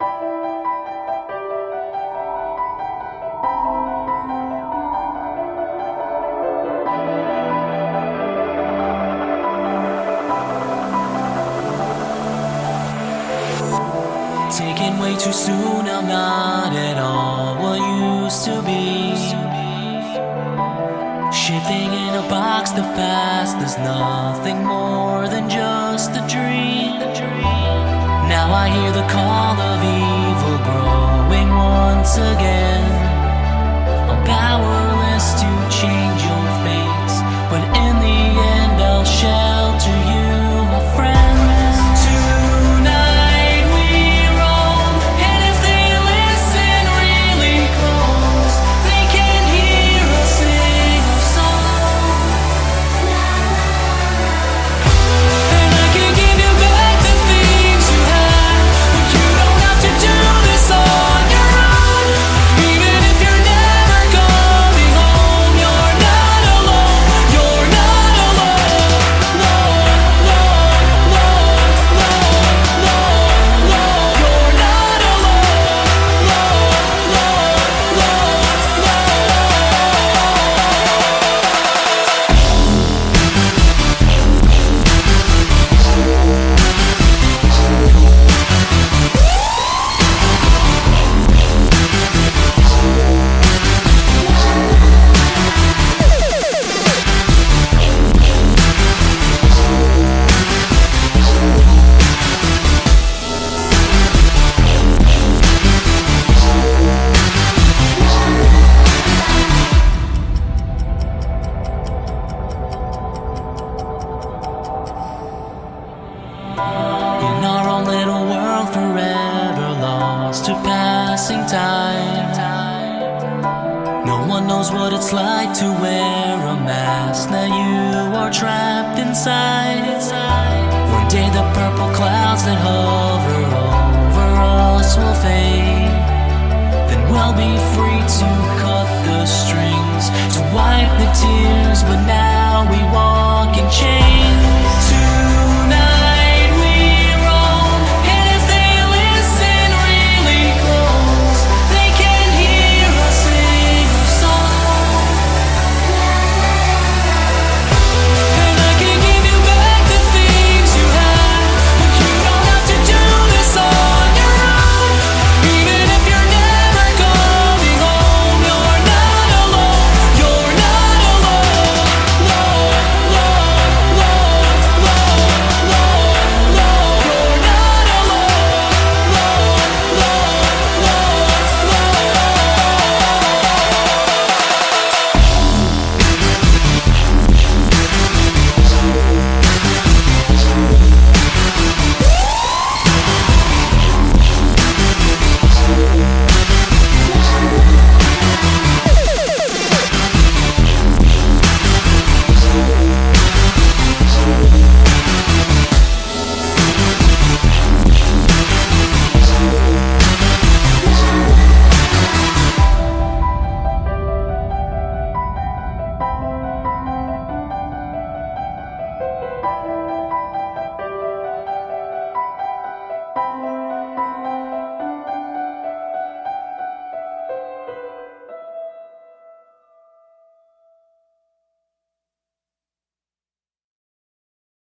Taken way too soon, I'm not at all what used to be. Shifting in a box, the past is nothing more than just a dream. Now I hear the call again. To passing time. No one knows what it's like to wear a mask. Now you are trapped inside. One day the purple clouds that hover over us will fade. Then we'll be free to cut the strings, to wipe the tears. But now we won't.